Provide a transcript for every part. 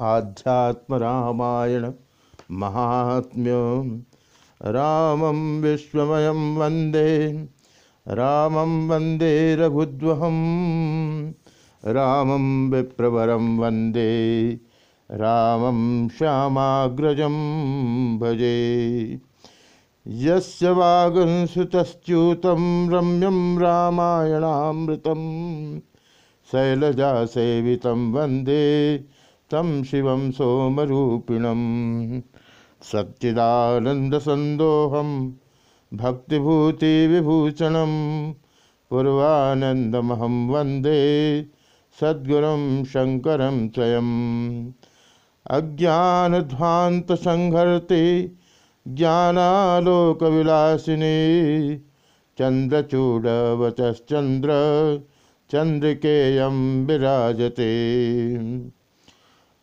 आध्यात्म रामायण महात्म्य रामं विश्वमयं वंदे। रामं वंदे रघुद्वहं रामं विप्रवरं वंदे। रामं श्यामाग्रजं भजे। यस्य वागंसुतश्च्यूतं रम्यं रामायणामृतं शैलजासेवितं वंदे। तं शिवं सोमरूपिणं सच्चिदानन्दसन्दोहं भक्तिभूतिविभूषणं पूर्वानन्दमहं वंदे सद्गुरुं शङ्करं स्वयम् अज्ञानध्वान्तसंहर्ते ज्ञानालोकविलासिनी। चन्द्रचूडवचश्चन्द्र चन्द्रिकेयं विराजते।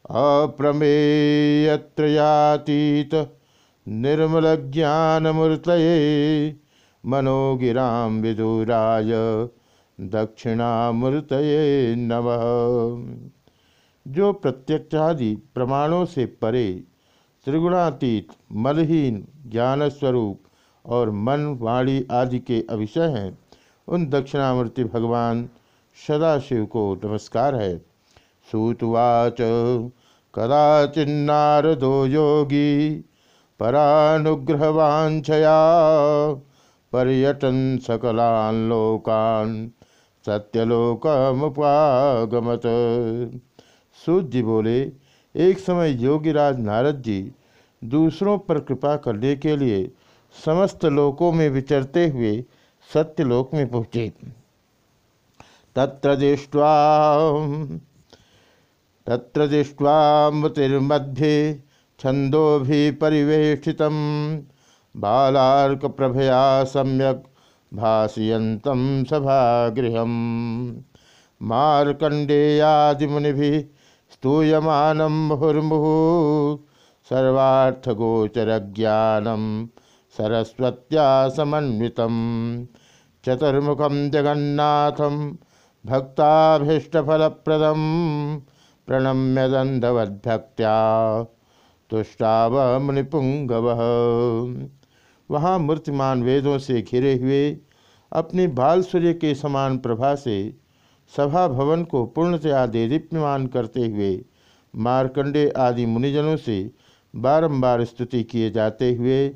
अप्रमेयत्रयातीत निर्मलज्ञानमूर्तये मनोगिरां विदुराय दक्षिणामूर्तये नमः। जो प्रत्यक्षादि प्रमाणों से परे त्रिगुणातीत, मलहीन, ज्ञानस्वरूप और मन वाणी आदि के अविषय हैं, उन दक्षिणामूर्ति भगवान सदाशिव को नमस्कार है। सूतवाच। कदाचिन्नारदो योगी, परानुग्रहवाञ्छया, पर्यटन सकलान लोकान सत्यलोकमुपागमत। सूत जी बोले, एक समय योगीराज नारद जी दूसरों पर कृपा करने के लिए समस्त लोकों में विचरते हुए सत्यलोक में पहुँचे। तत्र दृष्ट्वा तत्र दृष्ट्वा मतिर्मध्ये छंदोभि परिवेष्टित बालार्कप्रभया सम्यक भाषयन्तं सभागृह स्तूयमानं मुहुर्मुहुः सर्वार्थगोचरज्ञानं सरस्वत्या समन्वितं चतुर्मुखं जगन्नाथं भक्ताभीष्टफलप्रदं प्रणम्य दंडवद्भक्त्या तुष्टाव मुनिपुंगव वहाँ मूर्तिमान वेदों से घिरे हुए अपनी बाल सूर्य के समान प्रभा से सभा भवन को पूर्णतया देदीप्यमान करते हुए मारकंडे आदि मुनिजनों से बारंबार स्तुति किए जाते हुए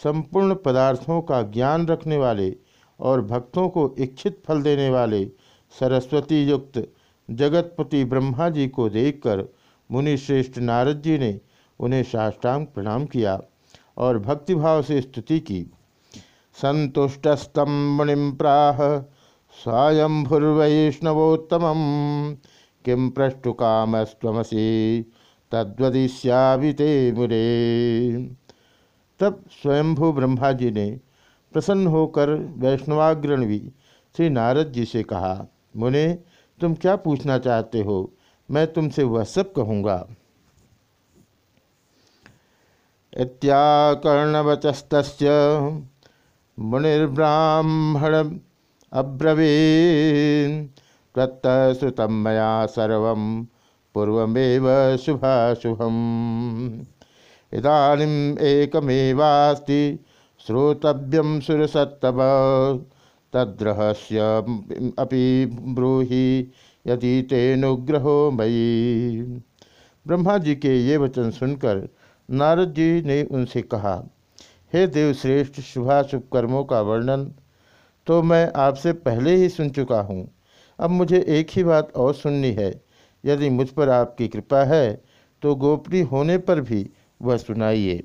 संपूर्ण पदार्थों का ज्ञान रखने वाले और भक्तों को इच्छित फल देने वाले सरस्वती युक्त जगतपति ब्रह्मा जी को देखकर मुनिश्रेष्ठ नारद जी ने उन्हें साष्टांग प्रणाम किया और भक्तिभाव से स्तुति की। संतुष्टस्तम मुनिम प्राह स्वयंभुर्वैष्णवोत्तम किम पृष्ठुकामस्वसी तद्वदिश्याविते मुरे तब स्वयंभु ब्रह्मा जी ने प्रसन्न होकर वैष्णवाग्रणवी श्री नारद जी से कहा, मुने तुम क्या पूछना चाहते हो? मैं तुमसे वह सब कहूँगा। इत्याकर्णवचस्त मुनिर्ब्राह्मण अब्रवीन्। प्रत्यश्रुतं मया सर्वं, पूर्वमेव शुभाशुभम्। इदानीम् एकमेवास्ति श्रोतव्यं सुरसत्तम। तद्रहस्य अपि ब्रूहि यदि तेनुग्रहो मयि। ब्रह्मा जी के ये वचन सुनकर नारद जी ने उनसे कहा, हे देवश्रेष्ठ, शुभाशुभ कर्मों का वर्णन तो मैं आपसे पहले ही सुन चुका हूँ। अब मुझे एक ही बात और सुननी है। यदि मुझ पर आपकी कृपा है तो गोपनीय होने पर भी वह सुनाइए।